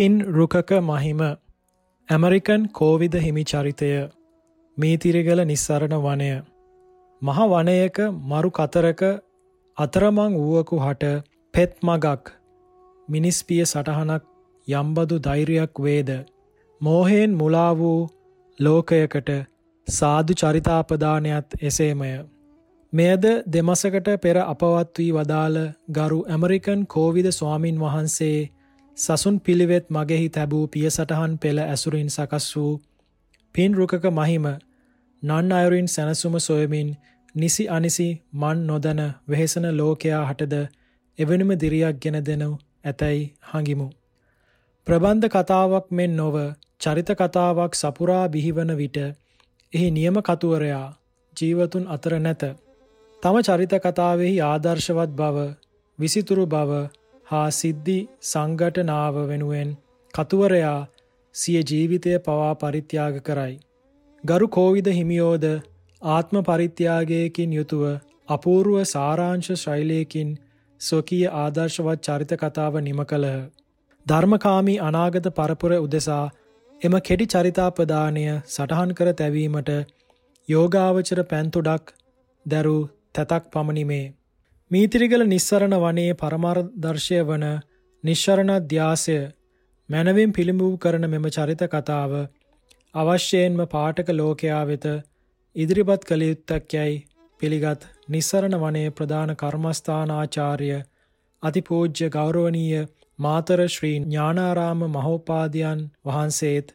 පින් රුකක මහිම. ඇමරිකන් කෝවිද හිමි චරිතය මීතිරිගල නිස්සරණ වනය. මහ වනයක මරු කතරක අතරමං වුවකු හට පෙත් මගක්. මිනිස්පිය සටහනක් යම්බදු ධෛර්යයක් වේද. මෝහයෙන් මුලා වූ ලෝකයකට සාදු චරිතාපදානයත් එසේමය. මෙයද දෙමසකට පෙර අපවත් වී වදාළ ගරු ඇමරිකන් කෝවිද ස්වාමින් වහන්සේ සසුන් පිළිවෙත් මගෙහි තැබූ පියසටහන් පෙළ ඇසුරින් සකස් වූ පින් රුකක මහිම නන් අයුරින් සැනසුම සොයමින් නිසි අනිසි මන් නොදන වෙහෙසන ලෝකයා හටද එවැනිම දිරියක් ගෙන දෙනු ඇතැයි හඟිමු. ප්‍රබන්ධ කතාවක් මෙන් නොව චරිත කතාවක් සපුරා බිහිවන විට එහි නියම කතුවරයා ජීවතුන් අතර නැත. තම චරිත කතාවෙහි ආදර්ශවත් බව, විසිතුරු බව හා සිද්ධි සංඝටනාව වෙනුවෙන් කතුවරයා සිය ජීවිතය පවා පරිත්‍යාග කරයි. ගරු කෝවිද හිමියෝද ආත්ම පරිත්‍යාගයකින් යුතුව අපූර්ව සාරාංශ ශෛලයකින් ස්වකීය ආදර්ශවත් චරිත කතාව නිම කළහ. ධර්මකාමී අනාගත පරපුර උදෙසා එම කෙටි චරිතාපදානය සටහන් කර තැවීමට යෝගාවචර පැන්තුඩක් දැරූ තැතක් පමණිමේ. මීතිරිගල නිස්සරණ වනයේ පරමාර්දර්ශය වන නිශ්ශරණධ්‍යාසය මැනවින් පිළිඹූ කරන මෙම චරිත කතාව අවශ්‍යයෙන්ම පාඨක ලෝකයා වෙත ඉදිරිපත් කළ යුත්තක් යැයි පිළිගත් නිස්සරණ වනයේ ප්‍රධාන කර්මස්ථානාචාර්ය අතිපූජ්‍ය ගෞරවනීය මාතර ශ්‍රී ඥානාරාම මහෝපාදයන් වහන්සේත්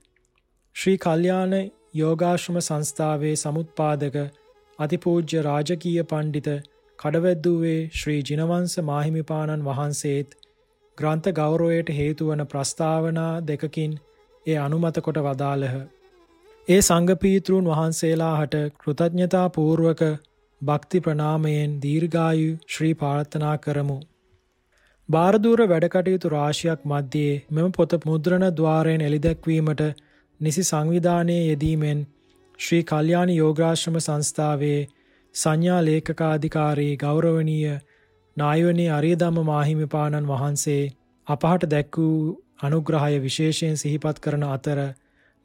ශ්‍රී කල්යාණ යෝගාශ්‍රම සංස්ථාවේ සමුත්පාදක අතිපූජ්‍ය රාජකීය පණ්ඩිත කඩවැද්දුවේ ශ්‍රී ජිනවංශ මාහිමිපාණන් වහන්සේත් ග්‍රන්ථ ගෞරවයට හේතු වන ප්‍රස්තාවනා දෙකකින් ඒ අනුමත කොට වදාළහ. ඒ සංඝපීතෘන් වහන්සේලා හට කෘතඥතා පූර්වක භක්ති ප්‍රනාමයෙන් දීර්ඝායු ශ්‍රී ප්‍රාර්ථනා කරමු. බාරදූර වැඩකටයුතු රාශියක් මධ්‍යයේ මෙම පොත මුද්‍රණ ద్వාරයෙන් එළිදැක්වීමට නිසි සංවිධානයේ යෙදීමෙන් ශ්‍රී කල්යාණ යෝගාශ්‍රම සංස්ථාවේ සංඥා ලේකකාධිකාරී ගෞරවනීය නායවනී අරියදම්ම මාහිමිපාණන් වහන්සේ අපහට දැක් වූ අනුග්‍රහය විශේෂයෙන් සිහිපත් කරන අතර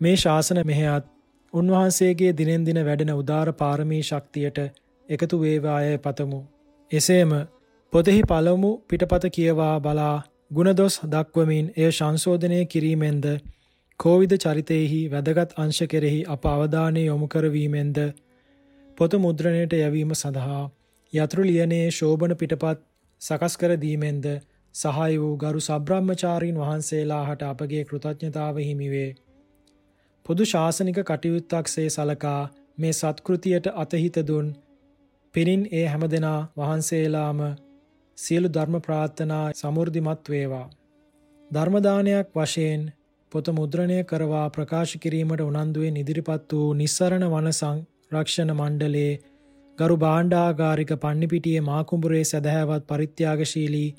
මේ ශාසන මෙහෙයත් උන්වහන්සේගේ දිනෙන් දින වැඩෙන උදාර පාරමී ශක්තියට එකතු වේවායයි පතමු. එසේම පොතෙහි පළමු පිටපත කියවා බලා ගුණදොස් දක්වමින් එය සංශෝධනය කිරීමෙන්ද කෝවිද චරිතයෙහි වැදගත් අංශ කෙරෙහි අප අවධානය යොමු කරවීමෙන්ද පොත මුද්‍රණයට යැවීම සඳහා යතුරු ලියනේ ශෝභන පිටපත් සකස් කර දීමෙන්ද සහාය වූ ගරු සබ්‍රහ්මචාරීන් වහන්සේලා හට අපගේ කෘතඥතාව හිමිවේ. පොදු ශාසනික කටයුත්තක්සේ සලකා මේ සත්කෘතියට අතහිත දුන් පිරින් ඒ හැමදෙනා වහන්සේලාම සියලු ධර්ම ප්‍රාර්ථනා සමෘද්ධිමත් වේවා. ධර්මදානයක් වශයෙන් පොත මුද්‍රණය කරවා ප්‍රකාශ කිරීමට උනන්දුවෙන් ඉදිරිපත් වූ නිස්සරණ වන සංරක්ෂණ මණ්ඩලයේ ගරු භාණ්ඩාගාරික පන්නිපිටියේ මාකුඹුරේ සැදැහැවත් පරිත්‍යාගශීලී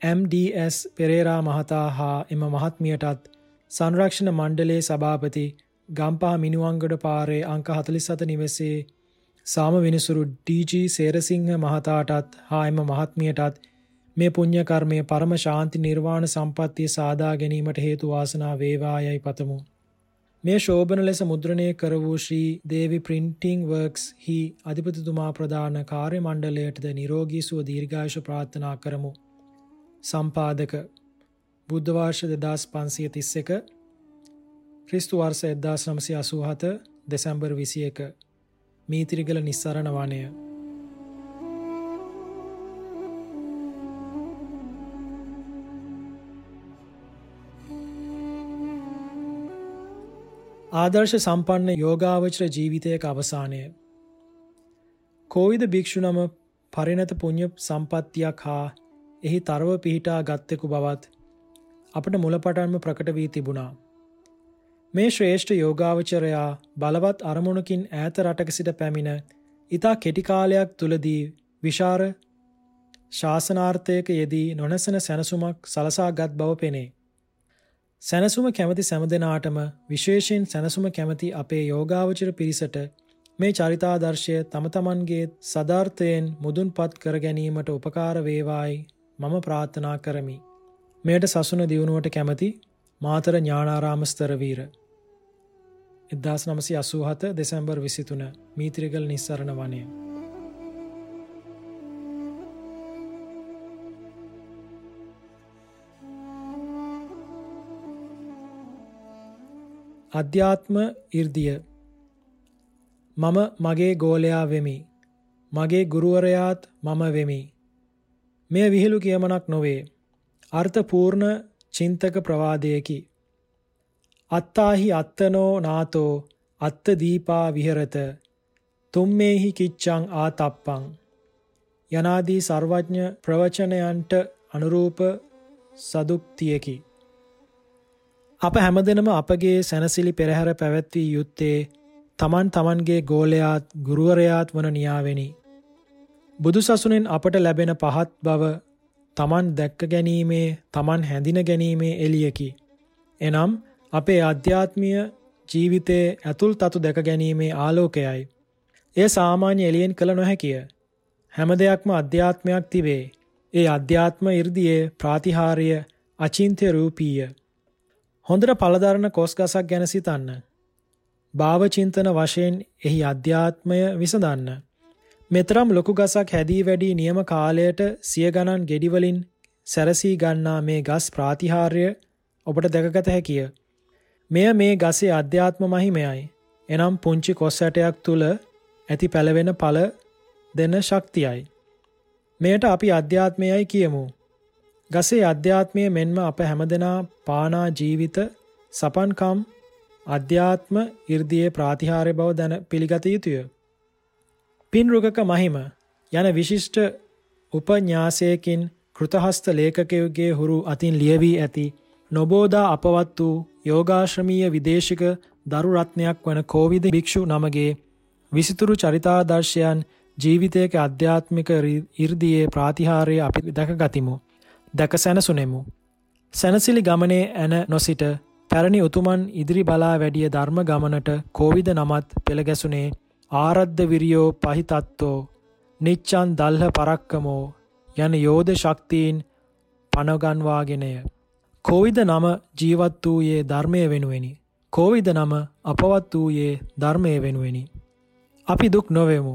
MDS පෙරේරා මහතා හා එම මහත්මියටත් සංරක්ෂණ මණ්ඩලයේ සභාපති ගම්පහ මිනුවංගඩ පාරේ අංක 47 නිවසේ සාම විනිසුරු DG සේරසිංහ මහතාටත් හා එම මහත්මියටත් මේ පුණ්‍ය කර්මය පරම ශාන්ති නිර්වාණ සම්පත්තිය සාදා ගැනීමට හේතු වාසනා වේවායයි පතමු. මේ ශෝභන ලෙස මුද්‍රණය කර වූ ශ්‍රී දේවි ප්‍රින්ටිං වර්ක්ස් හි අධිපතිතුමා ප්‍රධාන කාර්ය මණ්ඩලයටද නිරෝගී සුව දීර්ඝායුෂ ප්‍රාර්ථනා කරමු. සම්පාදක බුද්ධ වර්ෂ 2531 ක්‍රිස්තු වර්ෂ 1987 දෙසැම්බර් 21 මීතිරිගල නිස්සරණ වනය ආදර්ශ සම්පන්න යෝගාවචර ජීවිතයක අවසානය. කෝවිද භික්‍ෂු නම පරිනත පුුණ්්‍ය සම්පත්තියක් හා එහි තරව පිහිටා ගත්තෙකු බවත් අපට මුලපටන්ම ප්‍රකට වී තිබුණා. මේ ශ්‍රේෂ්ඨ යෝගාවචරයා බලවත් අරමුණකින් ඈත රටක සිට පැමිණ ඉතා කෙටිකාලයක් තුළදී විශාර ශාසනාර්ථයක යෙදී නොනැසන සැනසුමක් සලසා ගත් බව පෙනේ. සැනසුම කැමති සැමදෙනාටම විශේෂයෙන් සැනසුම කැමති අපේ යෝගාවචර පිරිසට මේ චරිතාදර්ශය තම තමන්ගේ සධාර්ථයෙන් මුදුන් පත් කර ගැනීමට උපකාර වේවායි මම ප්‍රාර්ථනා කරමි. මෙයට සසුන දියුණුවට කැමති මාතර ඥානාරාමස්තරවීර එදදාස් නමසි අසූහත දෙසැම්බර් විසිතුන මීත්‍රිගල් නිස්සරණ වනය. අධ්‍යාත්ම ඉර්දිය මම මගේ ගෝලයා වෙමි. මගේ ගුරුවරයාත් මම වෙමි. මෙය විහිළු කියමනක් නොවේ. අර්ථපූර්ණ චින්තක ප්‍රවාදයකි. අත්තාහි අත්තනෝ නාතෝ අත්ත දීපා විහරත තුම්මේහි කිච්චං ආතප්පං යනාදී සර්වඥ ප්‍රවචනයන්ට අනුරූප සදුක්තියකි. අප හැමදෙනම අපගේ සැනසිලි පෙරහැර පැවැත්වී යුත්තේ තමන් තමන්ගේ ගෝලයාත් ගුරුවරයාත් වන නියාවෙනි. බුදු සසුනෙන් අපට ලැබෙන පහත් බව තමන් දැක්ක ගැනීමේ තමන් හැඳින ගැනීමේ එලියකි. එනම් අපේ අධ්‍යාත්මීය ජීවිතයේ ඇතුල් තතු දැක ගැනීමේ ආලෝකයයි. එය සාමාන්‍ය එළියෙන් කළ නොහැකිය. හැම දෙයක්ම අධ්‍යාත්මයක් තිබේ. ඒ අධ්‍යාත්ම 이르දියේ ප්‍රාතිහාර්ය අචින්ත්‍ය රූපීය. හොඳට පළදරන කොස් ගසක් ගැන සිතන්න. භාවචින්තන වශයෙන් එහි අධ්‍යාත්මය විසඳන්න. මෙතරම් ලොකු ගසක් හැදී වැඩී නියම කාලයට සිය ගණන් ගෙඩිවලින් සැරසී ගන්නා මේ ගස් ප්‍රාතිහාර්ය ඔබට දැකගත හැකිය. මෙය මේ ගසේ අධ්‍යාත්ම මහිමයයි. එනම් පුංචි කොස් ඇටයක් තුළ ඇති පැළවෙන පල දෙන ශක්තියයි. මෙයට අපි අධ්‍යාත්මයයි කියමු. ගසේ අධ්‍යාත්මය මෙන්ම අප හැමදෙනා පානා ජීවිත සපන්කම් අධ්‍යාත්ම ඉර්දියේ ප්‍රාතිහාර්ය බව දැන පිළිගත යුතුය. පින්රුගක මහිම යන විශිෂ්ට උපඥාසයකින් කෘතහස්ත ලේඛකයුගේ හුරු අතින් ලියවී ඇති නොබෝදා අපවත් වූ යෝගාශ්‍රමීය විදේශික දරු රත්නයක් වන කෝවිද භික්ෂු නමගේ විසිතුරු චරිතාදර්ශයන් ජීවිතයක අධ්‍යාත්මික ඉර්දියේ ප්‍රාතිහාර්ය අපි දැක ගතිමු. දැක සැනසුනෙමු. සැනසිලි ගමනේ ඇන නොසිට පැරණි උතුමන් ඉදිරි බලා වැඩිය ධර්ම ගමනට කෝවිද නමත් පෙළගැසුනේ ආරද්ධ විරියෝ පහිතත්තෝ නිච්චන් දල්හ පරක්කමෝ යන යෝධ ශක්තිීන් පනගන්වාගෙනය. කෝවිද නම ජීවත් වූයේ ධර්මය වෙනුවෙනි. කෝවිද නම අපවත් වූයේ ධර්මය වෙනුවෙනි. අපි දුක් නොවෙමු.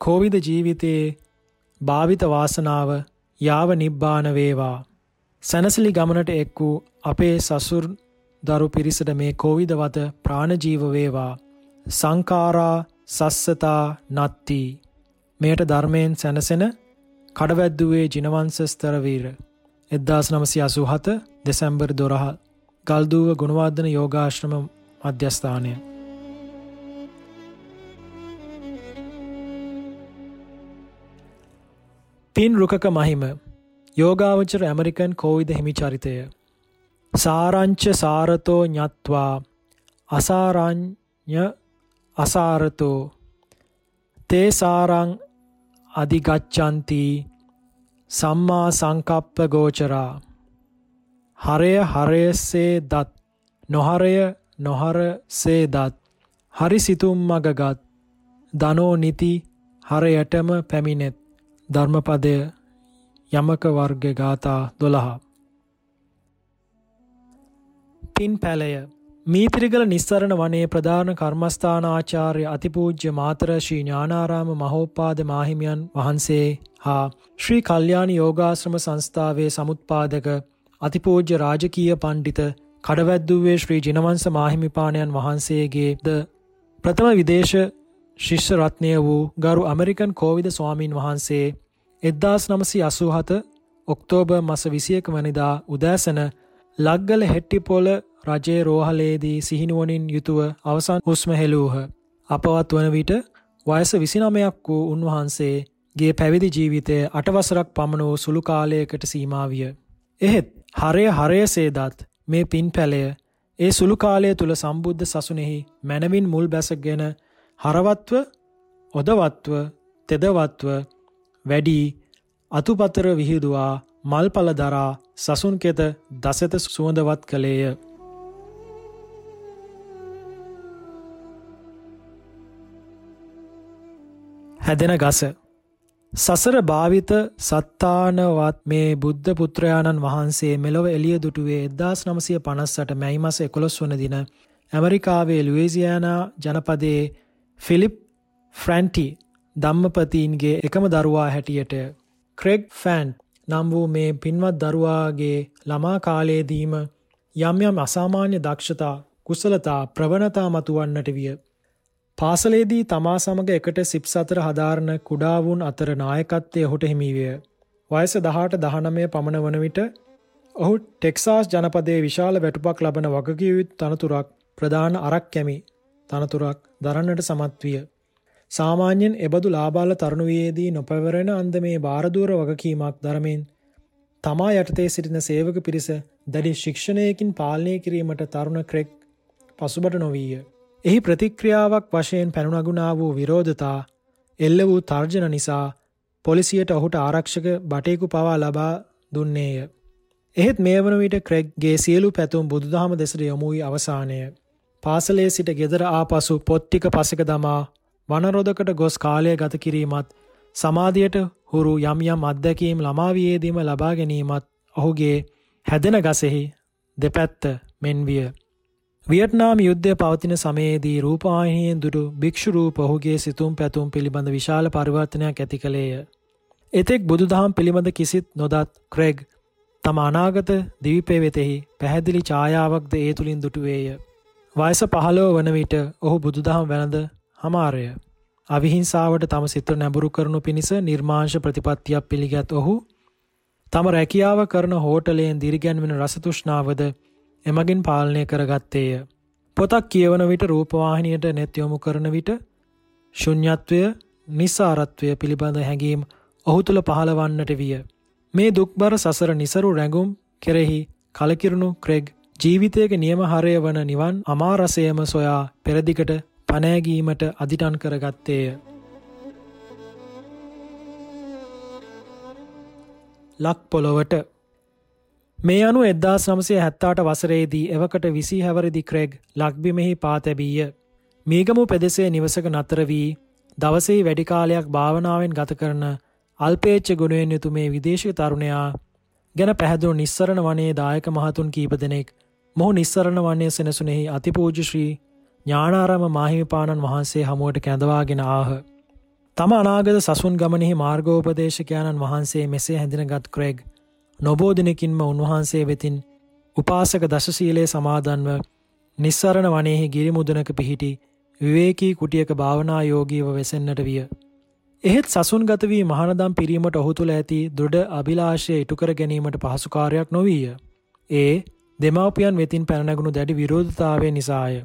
කෝවිද ජීවිතයේ භාවිත වාසනාව යාව නිබ්බාන වේවා. සැනසිලි ගමනට එක් වූ අපේ සසුර් දරු පිරිසට මේ කෝවිද වත ප්‍රාණජීව වේවා. සංකාරා සස්සතා නත්ති. මෙයට ධර්මයෙන් සැනසෙන කඩවැද්දුවේ ජිනවංශ ස්තරවීර. එද්දාස් නමසි අසූහත දෙසැම්බර් දොරහ ගල්දුව ගුණවාදන යෝගාශ්‍රම මධ්‍යස්ථානය. පින් රුකක මහිම යෝගාවචර ඇමරිකන් කෝවිද හිමි චරිතය. සාරංච සාරතෝ ඥත්වා අසාරං්ඥ අසාරතෝ. තේ අධිගච්ඡන්ති සම්මා සංකප්ප ගෝචරා. හරය හරයසේ දත් නොහරය නොහරසේ දත්. හරි සිතුම් මගගත් දනෝ නිති හරයටම පැමිණෙත්. ධර්මපදය යමක වර්ග ගාථා දොළහා. පින් පැලය මීතිරිගල නිස්සරණ වනේ ප්‍රධාන කර්මස්ථානාචාර්ය අතිපූජ්‍ය මාතර ශ්‍රී ඥානාරාම මහෝපාද මාහිමියන් වහන්සේ හා ශ්‍රී කල්්‍යානි යෝගාශ්‍රම සංස්ථාවේ සමුත්පාදක අතිපූජ්‍ය රාජකීය පණ්ඩිත කඩවැද්දුවේ ශ්‍රී ජිනවංස මාහිමිපාණයන් වහන්සේගේ ද ප්‍රථම විදේශ ශිෂ්‍ය රත්නය වූ ගරු ඇමරිකන් කෝවිද ස්වාමීන් වහන්සේ එද්දාස් නමසි අසූහත ඔක්තෝබ මස විසියක වනිදා උදෑසන ලක්ගල හෙට්ටිපොල රජයේ රෝහලේදී සිහිනුවනින් යුතුව අවසන් හුස්ම හෙලූහ. අපවත් වන විට වයස විසිනමයක් වූ උන්වහන්සේ ගේ පැවිදි ජීවිතය අටවසරක් පමණ වූ සුළු කාලයකට සීමාවිය. එහෙත් හරය හරයසේදත් මේ පින් පැලය ඒ සුළු කාලය තුළ සම්බුද්ධ සසුනෙහි මැනවින් මුල් බැසගෙන හරවත්ව ඔදවත්ව තෙදවත්ව වැඩී අතුපතර විහිදුවා මල්පල දරා සසුන් කෙත දසත සුවඳවත් කළේය. හැදෙන ගස සසර භාවිත සත්තානවත් මේ බුද්ධ පුත්‍රයාණන් වහන්සේ මෙලොව එළිය දුටුවේ 1958 මැයි මාස 11 වන දින ඇමරිකාවේ ලුයිසියානා ජනපදයේ ෆිලිප් ෆ්‍රැන්ටි ධම්මපතීන්ගේ එකම දරුවා හැටියට ක්‍රෙග් ෆෑන්ට් නම් වූ මේ පින්වත් දරුවාගේ ළමා කාලයේදීම යම් යම් අසාමාන්‍ය දක්ෂතා කුසලතා ප්‍රවණතා මතුවන්නට විය. පාසලේදී තමා සමග එකට සිප් සතර හදාරණ කුඩාවුන් අතර නායකත්වය ඔහුට හිමිවිය. වයස දහට දහනමය පමණ වන විට ඔහු ටෙක්සාස් ජනපදයේ විශාල වැටුපක් ලබන වගකියයුත් තනතුරක් ප්‍රධාන අරක් කැමි තනතුරක් දරන්නට සමත් විය. සාමාන්‍යයෙන් එබඳු ලාබාල තරුණුවයේදී නොපැවරෙන අන්ද මේ භාරදූර වගකීමක් දරමින් තමා යටතේ සිටින සේවක පිරිස දැඩි ශික්ෂණයකින් පාලනය කිරීමට තරුණ ක්‍රෙක් පසුබට නොවීය. එහි ප්‍රතික්‍රියාවක් වශයෙන් පැනුනගුණා වූ විරෝධතා එල්ල වූ තර්ජන නිසා පොලිසියට ඔහුට ආරක්ෂක බටයකු පවා ලබා දුන්නේය. එහෙත් මේ වන විට ක්‍රෙක්ගේ සියලු පැතුම් බුදුදහම දෙසට යොමුයි අවසානය. පාසලේ සිට ගෙදර ආපසු පොත්තික පසක දමා වනරොදකට ගොස් කාලය ගත කිරීමත් සමාධියට හුරු යම් යම් අත්දැකීම් ළමාවියේදීම ලබා ගැනීමත් ඔහුගේ හැදෙන ගසෙහි දෙපැත්ත මෙන් විය. වියට්නාම් යුද්ධය පවතින සමයේදී රූපවාහිනියෙන් දුටු භික්ෂු රූප ඔහුගේ සිතුම් පැතුම් පිළිබඳ විශාල පරිවර්තනයක් ඇති කළේය. එතෙක් බුදුදහම් පිළිබඳ කිසිත් නොදත් ක්‍රෙග් තම අනාගත දිවිපේ වෙතෙහි පැහැදිලි ඡායාවක්ද ඒ තුලින් දුටුවේය. වයස පහළව වන විට ඔහු බුදුදහම් වැළඳ හමාරය. අවිහිංසාවට තම සිත නැඹුරු කරනු පිණිස නිර්මාංශ ප්‍රතිපත්තියක් පිළිගත් ඔහු තම රැකියාව කරන හෝටලයෙන් දිරිගැන්වෙන රසතුෂ්නාවද එමගින් පාලනය කරගත්තේය. පොතක් කියවන විට රූපවාහිනියට නෙත් යොමු කරන විට ශුන්්‍යත්වය නිස්සාරත්වය පිළිබඳ හැඟීම් ඔහු තුළ පහළවන්නට විය. මේ දුක්බර සසර නිසරු රැඟුම් කෙරෙහි කලකිරුණු ක්‍රෙග් ජීවිතයක නියම හරය වන නිවන් අමාරසයම සොයා පෙරදිකට පනෑගීමට අදිටන් කරගත්තේය. ලක් පොළොවට මේ අනු එදදා සමසය හැත්තාට වසරේදී එවකට විසි හැවරදි ක්‍රෙග් ලක්බිමෙහි පාතැබීය. මීගමු පෙදෙසේ නිවසක නතර වී දවසේ වැඩිකාලයක් භාවනාවෙන් ගත කරන අල්පේච්ච ගුණුවෙන් යුතු මේ විදේශය තරුණයා ගැන පැහැදුණු නිස්සරණ වනේ දායක මහතුන් කීප දෙනෙක් මොහු නිස්සරණ වන්නේ සෙනසුනෙහි අතිපූජ ශ්‍රී ඥානාරම මාහිමිපාණන් වහන්සේ හමුවට කැඳවාගෙන ආහ. තම අනාගත සසුන් ගමනෙහි මාර්ගෝපදේශකයාණන් වහන්සේ මෙසේ හැඳිනගත් ක්‍රෙග් නොබෝධනකින්ම උන්වහන්සේ වෙතින් උපාසක දශශීලයේ සමාදන්ව නිස්සරණ වනයෙහි ගිරිමුදනක පිහිටි විවේකී කුටියක භාවනා යෝගීව වෙසෙන්න්නට විය. එහෙත් සසුන් ගත වී මහනදම් පිරීමට ඔහු තුළ ඇති දෘඩ අභිලාශය ඉටුකර ගැනීමට පහසුකාරයක් නොවීය. ඒ දෙමවපියන් වෙතින් පැනැගුණු දැඩි විරෝධතාවය නිසාය.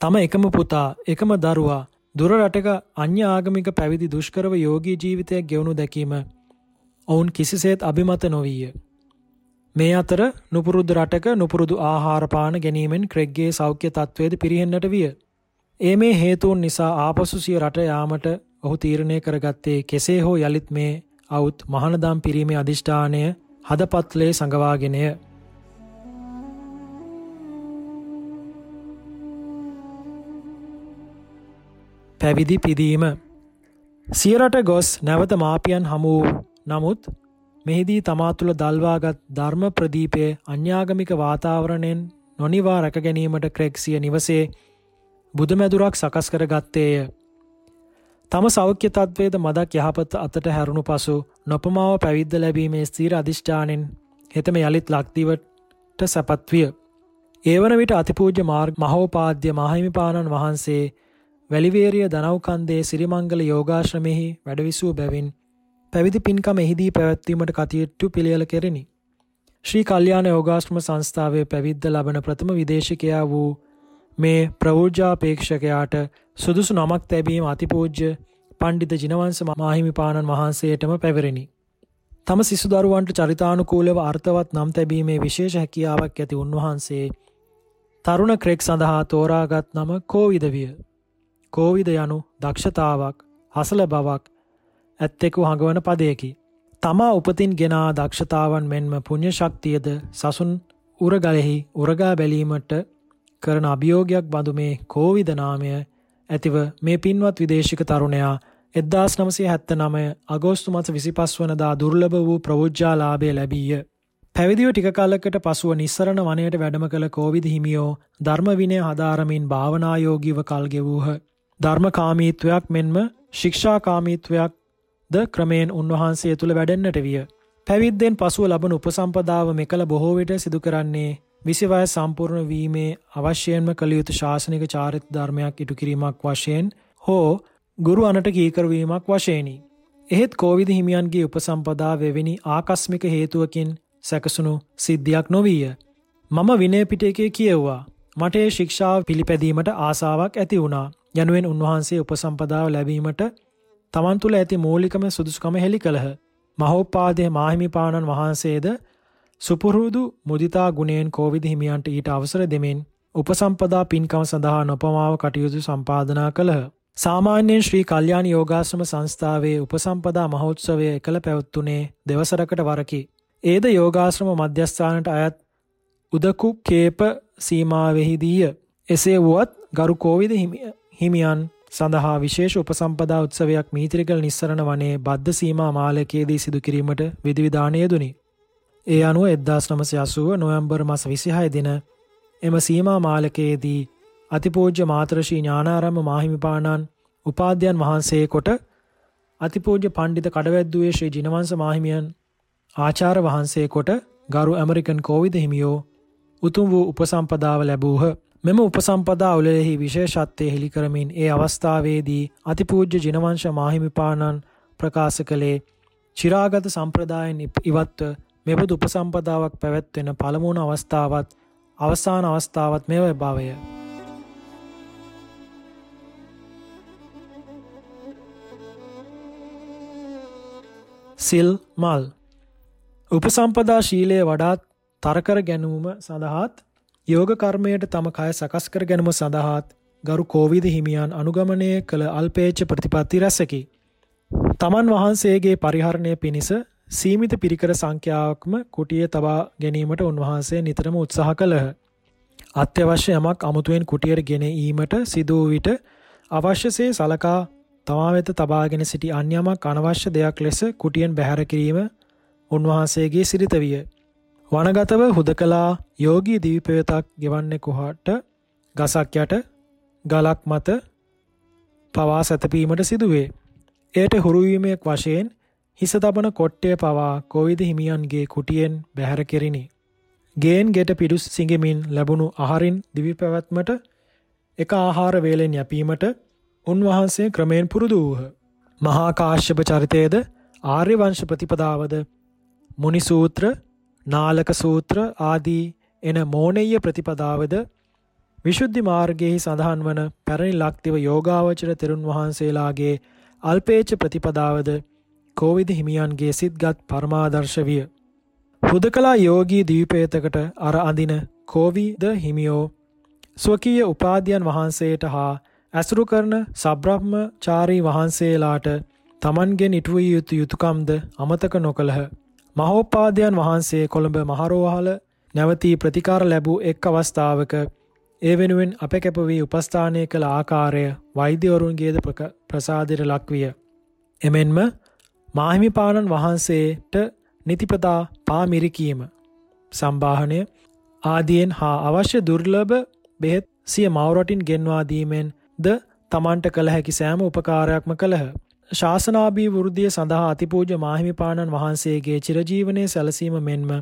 තම එකම පුතා එකම දරුවා දුර රටක අන්‍ය ආගමික පැවිදි දුෂ්කරව යෝගී ජීවිතයක් ගෙවුණු දැකීම ඔවුන් කිසිසේත් අභිමත නොවීය. මේ අතර නුපුරුදු රටක නුපුරුදු ආහාරපාන ගැනීමෙන් ක්‍රෙග්ගේ සෞඛ්‍ය තත්ත්වයද පිරිහෙන්නට විය. ඒ මේ හේතුන් නිසා ආපසුසිය රට යාමට ඔහු තීරණය කරගත්තේ කෙසේ හෝ යළිත් මේ අවුත් මහනදම් පිරීමේ අධිෂ්ඨානය හදපත්ලේ සඟවාගෙනය. පැවිදි පිදීම සියරට ගොස් නැවත මාපියන් හමු නමුත් මෙහිදී තමා තුළ දල්වාගත් ධර්ම ප්‍රදීපය අන්‍යාගමික වාතාවරණයෙන් නොනිවා රැක ගැනීමට ක්‍රෙක්සිය නිවසේ බුදුමැදුරක් සකස් කර ගත්තේය. තම සෞඛ්‍ය තත්වේද මදක් යහපත අතට හැරුණු පසු නොපමාව පැවිද්ද ලැබීමේ ස්තීර අධිෂ්ඨානෙන් හෙතම යළිත් ලක්තිවට සැපත්විය. ඒවන විට අතිපූජ්‍ය මාර්ග මහෝපාද්‍ය මහිමිපාණන් වහන්සේ වැලිවේරිය දනව්කන්දේ සිරිමංගල යෝගාශ්‍රමෙහි වැඩවිසූ බැවින් පැවිදි පින්කම එහිදී පැවැත්වීමට කතියට්ටු පිළියල කෙරෙනි. ශ්‍රී කල්්‍යාන යෝගාශ්‍රම සංස්ථාවේ පැවිද්ද ලබන ප්‍රථම විදේශකයා වූ මේ ප්‍රවෘජාපේක්ෂකයාට සුදුසු නමක් තැබීම අතිපූජ්‍ය පණ්ඩිත ජිනවන්ස මාහිමිපාණන් වහන්සේටම පැවරෙනි. තම සිසුදරුවන්ට චරිතානුකූලව අර්ථවත් නම් තැබීමේ විශේෂ හැකියාවක් ඇති උන්වහන්සේ තරුණ ක්‍රෙක් සඳහා තෝරාගත් නම කෝවිදවිය. කෝවිද යනු දක්ෂතාවක් හසල බවක් ඇත්තෙකු හඟවන පදයකි. තමා උපතින් ගෙනා දක්ෂතාවන් මෙන්ම පුුණ්්‍ය ශක්තියද සසුන් උරගලෙහි උරගා බැලීමට කරන අභියෝගයක් බඳු මේ කෝවිද නාමය ඇතිව මේ පින්වත් විදේශික තරුණයා එද්දාස් නමසේ හැත්ත නමය අගෝස්තු මස විසිපස් වනදා දුර්ලභ වූ ප්‍රවෘජ්ජාලාභය ලැබීය. පැවිදිව ටික කලකට පසුව නිස්සරණ වනයට වැඩම කළ කෝවිද හිමියෝ ධර්ම විනය හදාරමින් භාවනායෝගීව කල්ගෙවූහ. ධර්මකාමීත්වයක් මෙන්ම ශික්ෂාකාමීත්වයක් ද ක්‍රමයෙන් උන්වහන්සේ තුළ වැඩෙන්න්නට විය. පැවිද්දෙන් පසුව ලබන උපසම්පදාව මෙකළ බොහෝවිට සිදු කරන්නේ විසිවය සම්පූර්ණ වීමේ අවශ්‍යයෙන්ම කළ යුතු ශාසනික චාරිත ධර්මයක් ඉටු කිරීමක් වශයෙන් හෝ ගුරු අනට කීකරවීමක් වශයනි. එහෙත් කෝවිද හිමියන්ගේ උපසම්පදා වෙවෙනි ආකස්මික හේතුවකින් සැකසුණු සිද්ධියක් නොවීය. මම විනය පිටේකේ කියව්වා. මට ඒ ශික්ෂාව පිළිපැදීමට ආසාවක් ඇති වුණා. යනුවෙන් උන්වහන්සේ උපසම්පදාව ලැබීමට තමන් තුළ ඇති මූලිකම සුදුසුකම හෙළි කළහ. මහෝපාදය මාහිමිපාණන් වහන්සේද සුපුරුදු මුදිතා ගුණයෙන් කෝවිද හිමියන්ට ඊට අවසර දෙමින් උපසම්පදා පින්කම සඳහා නොපමාව කටයුතු සම්පාදනා කළහ. සාමාන්‍යයෙන් ශ්‍රී කල්්‍යාණ යෝගාශ්‍රම සංස්ථාවේ උපසම්පදා මහෝත්සවය එකළ පැවත්තුනේ දෙවසරකට වරකි. ඒද යෝගාශ්‍රම මධ්‍යස්ථානට අයත් උදකු කේප සීමාවෙහිදීය. එසේ වුවත් ගරු කෝවිද හිමියන් සඳහා විශේෂ උපසම්පදා උත්සවයක් මීතිරිකල් නිස්සරණ වනේ බද්ධ සීමා මාලකයේදී සිදු කිරීමට විධවිධානය දුනි. ඒ අනුව එද්දාස් නමසය අසුව නොවම්බර් මස විසිහය දින එම සීමා මාලකයේදී අතිපූජ්‍ය මාතරශී ඥානාරම්ම මාහිමිපාණන් උපාධ්‍යයන් වහන්සේ කොට අතිපූජ්‍ය පණ්ඩිත කඩවැද්දුවේ ශ්‍රී ජිනවංස මාහිමියන් ආචාර වහන්සේ කොට ගරු ඇමරිකන් කෝවිද හිමියෝ උතුම් වූ උපසම්පදාව ලැබූහ. මෙම උපසම්පදා උලෙහි විශේෂත්වය හෙළි කරමින් ඒ අවස්ථාවේදී අතිපූජ්‍ය ජිනවංශ මාහිමිපාණන් ප්‍රකාශ කළේ චිරාගත සම්ප්‍රදායෙන් ඉවත්ව මෙබඳු උපසම්පදාවක් පැවැත්වෙන පළමුවන අවස්ථාවත් අවසාන අවස්ථාවත් මෙව බවය. සිල් මල් උපසම්පදා ශීලය වඩාත් තරකර ගැනීම සඳහාත් යෝග කර්මයට තම කය සකස් කර ගැනීම සඳහාත් ගරු කෝවිද හිමියන් අනුගමනය කළ අල්පේච්ච ප්‍රතිපත්ති රැසකි. තමන් වහන්සේගේ පරිහරණය පිණිස සීමිත පිරිකර සංඛ්‍යාවක්ම කුටිය තබා ගැනීමට උන්වහන්සේ නිතරම උත්සාහ කළහ. අත්‍යවශ්‍ය යමක් අමුතුවෙන් කුටියට ගෙන ඊමට සිදූ විට අවශ්‍යසේ සලකා තමා වෙත තබාගෙන සිටි අන්‍යමක් අනවශ්‍ය දෙයක් ලෙස කුටියෙන් බැහැර කිරීම උන්වහන්සේගේ සිරිත විය. වනගතව හුදකලා යෝගී දීපයතක් ගෙවන්නෙකුහට ගසක් යට ගලක් මත පවා සැතපීමට සිදුවේ. එයට හුරුවීමයක් වශයෙන් හිස තබන කොට්ටය පවා කොවිද හිමියන්ගේ කුටියෙන් බැහැර කෙරිණි. ගේන් ගෙට පිඩුස් සිඟමින් ලැබුණු අහරින් දිවි පැවැත්මට එක ආහාර වේලෙන් යැපීමට උන්වහන්සේ ක්‍රමයෙන් පුරුදු වූහ. මහා කාශ්‍යප චරිතයේද ආර්ය වංශ ප්‍රතිපදාවද මුනි සූත්‍ර, නාලක සූත්‍ර ආදී එන මෝනෙය්‍ය ප්‍රතිපදාවද විශුද්ධි මාර්ගයෙහි සඳහන් වන පැරණි ලක්තිව යෝගාවචර තෙරුන් වහන්සේලාගේ අල්පේච්ච ප්‍රතිපදාවද කෝවිද හිමියන්ගේ සිත්ගත් පරමාදර්ශ විය. හුදකලා යෝගී දීපේතකට අර අඳින කෝවිද හිමියෝ ස්වකීය උපාධ්‍යයන් වහන්සේට හා ඇසුරු කරන සබ්‍රහ්මචාරී වහන්සේලාට තමන්ගෙන් ඉටුවිය යුතු යුතුකම්ද අමතක නොකළහ. මහෝපාදයන් වහන්සේ කොළඹ මහරෝහල නැවතී ප්‍රතිකාර ලැබූ එක් අවස්ථාවක ඒ වෙනුවෙන් අප කැප වී උපස්ථානය කළ ආකාරය වෛද්‍යවරුන්ගේද ප්‍රසාදයට ලක්විය. එමෙන්ම මාහිමිපාණන් වහන්සේට නිතිපතා පාමිරිකීම සම්බාහනය ආදියෙන් හා අවශ්‍ය දුර්ලභ බෙහෙත් සිය මවරටින් ගෙන්වාදීමෙන් ද තමන්ට කළ හැකි සෑම උපකාරයක්ම කළහ. ශාසනාභී වෘද්ධිය සඳහා අතිපූජ මාහිමිපාණන් වහන්සේගේ චිරජීවනය සැලසීම මෙන්ම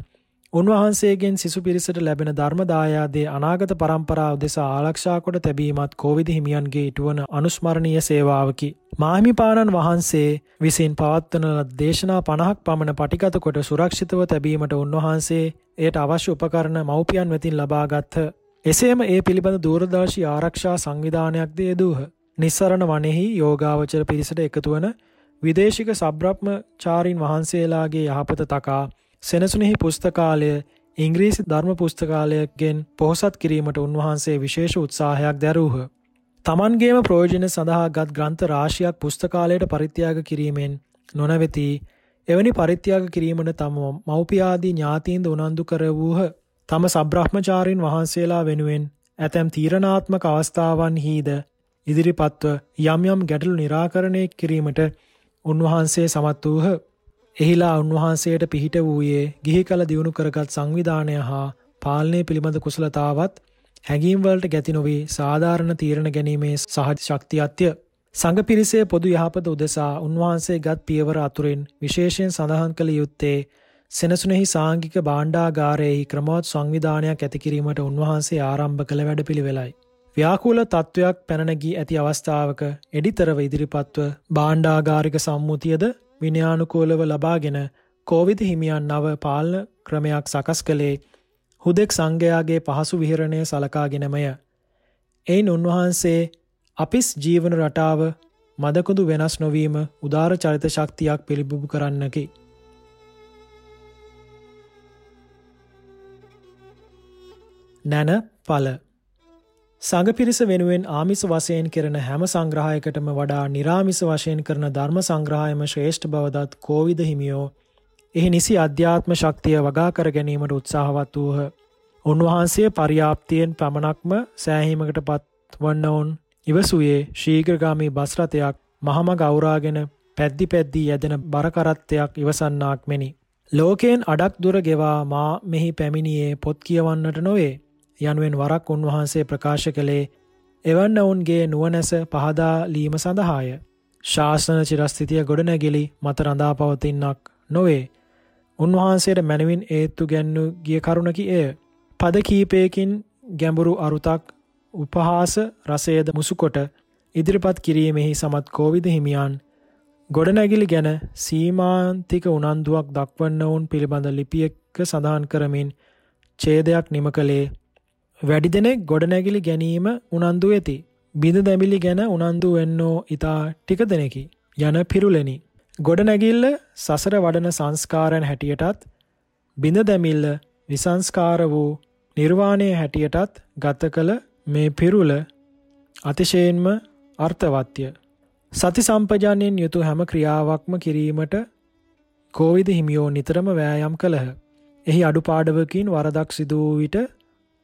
උන්වහන්සේගෙන් සිසු පිරිසට ලැබෙන ධර්මදායාදේ අනාගත පරම්පරාව දෙසා ආරක්ෂා කොට තැබීමත් කෝවිද හිමියන්ගේ ඉටුවන අනුස්මරණීය සේවාවකි. මාහිමිපාණන් වහන්සේ විසින් පවත්වන දේශනා පණහක් පමණ පටිගත කොට සුරක්ෂිතව තැබීමට උන්වහන්සේ එයට අවශ්‍ය උපකරණ මව්පියන් වෙතින් ලබාගත්හ. එසේම ඒ පිළිබඳ දූරදර්ශී ආරක්ෂා සංවිධානයක්ද යෙදූහ. නිස්සරණ වනෙහි යෝගාවචර පිරිසට එකතුවන විදේශික සබ්‍රහ්ම චාරීන් වහන්සේලාගේ යහපත තකා සෙනසුනෙහි පුස්තකාලය ඉංග්‍රීසි ධර්ම පුස්තකාලයක්ගෙන් පොහොසත් කිරීමට උන්වහන්සේ විශේෂ උත්සාහයක් දැරූහ. තමන්ගේම ප්‍රෝජන සඳහා ගත් ග්‍රන්ථ රාශියක් පුස්තකාලයට පරිත්‍යාග කිරීමෙන් නොනැවෙති එවැනි පරිත්‍යාග කිරීමට තම මව්පියාදී ඥාතීන්ද උනන්දු කර වූහ තම සබ්‍රහ්මචාරීන් වහන්සේලා වෙනුවෙන් ඇතැම් තීරණාත්මක අවස්ථාවන්හිද ඉදිරිපත්ව යම් යම් ගැටලු निराකරණය කිරීමට උන්වහන්සේ සමත් වූහ. එහිලා උන්වහන්සේට පිහිට වූයේ ගිහි කල දියුණු කරගත් සංවිධානය හා පාලනය පිළිබඳ කුසලතාවත් හැඟීම් වලට ගැති නොවී සාධාරණ තීරණ ගැනීමේ සහජ ශක්තියත්ය. සංඝ පිරිසේ පොදු යහපත උදෙසා උන්වහන්සේ ගත් පියවර අතුරින් විශේෂයෙන් සඳහන් කළ යුත්තේ සෙනසුනෙහි සාංගික භාණ්ඩාගාරයෙහි ක්‍රමවත් සංවිධානයක් ඇති කිරීමට උන්වහන්සේ ආරම්භ කළ වැඩපිළිවෙලයි. ව්‍යාකූල තත්ත්වයක් පැන නැගී ඇති අවස්ථාවක එඩිතරව ඉදිරිපත්ව භාණ්ඩාගාරික සම්මුතියද විනයානුකූලව ලබාගෙන කෝවිද හිමියන් නව පාලන ක්‍රමයක් සකස් කළේ හුදෙක් සංඝයාගේ පහසු විහරණය සලකාගෙනමය. එයින් උන්වහන්සේ අපිස් ජීවන රටාව මදකුදු වෙනස් නොවීම උදාර චරිත ශක්තියක් පිළිබිබු කරන්නකි. නැන පල සඟ පිරිස වෙනුවෙන් ආමිස වශයෙන් කරන හැම සංග්‍රහයකටම වඩා නිරාමිස වශයෙන් කරන ධර්ම සංග්‍රහයම ශ්‍රේෂ්ඨ බවදත් කෝවිද හිමියෝ එහි නිසි අධ්‍යාත්ම ශක්තිය වගා කර ගැනීමට උත්සාහවත් වූහ. උන්වහන්සේ පරියාප්තියෙන් පමණක්ම සෑහීමකට පත්වන්නවුන් ඉවසුයේ ශීඝ්‍රගාමී බස් රථයක් මහමග අවුරාගෙන පැද්දි පැද්දී යැදෙන බරකරත්තයක් ඉවසන්නාක් මෙනි. ලෝකයෙන් අඩක් දුර ගෙවා මා මෙහි පැමිණියේ පොත් කියවන්නට නොවේ. යනුවෙන් වරක් උන්වහන්සේ ප්‍රකාශ කළේ එවන්න ඔවුන්ගේ නුවනැස පහදා ලීම සඳහාය. ශාසන චිරස්ථිතිය ගොඩනැගිලි මත රඳා පවතින්නක් නොවේ. උන්වහන්සේට මැනවින් ඒත්තු ගැන්නු ගිය කරුණකි එය. පද කීපයකින් ගැඹුරු අරුතක් උපහාස රසයද මුසුකොට ඉදිරිපත් කිරීමෙහි සමත් කෝවිද හිමියන් ගොඩනැගිලි ගැන සීමාන්තික උනන්දුවක් දක්වන්නවුන් පිළිබඳ ලිපියක සඳහන් කරමින් ඡේදයක් නිම කළේ වැඩි දෙනෙක් ගොඩනැගිලි ගැනීම උනන්දු වෙති. බිඳ දැමිලි ගැන උනන්දු වෙන්නෝ ඊතා ටික දෙනෙකි. යන පිරුලෙනි. ගොඩනැගිල්ල සසර වඩන සංස්කාරයන් හැටියටත් බිඳ දැමිල්ල විසංස්කාර වූ නිර්වාණය හැටියටත් ගත කළ මේ පිරුල අතිශයෙන්ම අර්ථවත්ය. සති සම්පජානයෙන් යුතු හැම ක්‍රියාවක්ම කිරීමට කෝවිද හිමියෝ නිතරම වෑයම් කළහ. එහි අඩුපාඩවකින් වරදක් සිදුවූ විට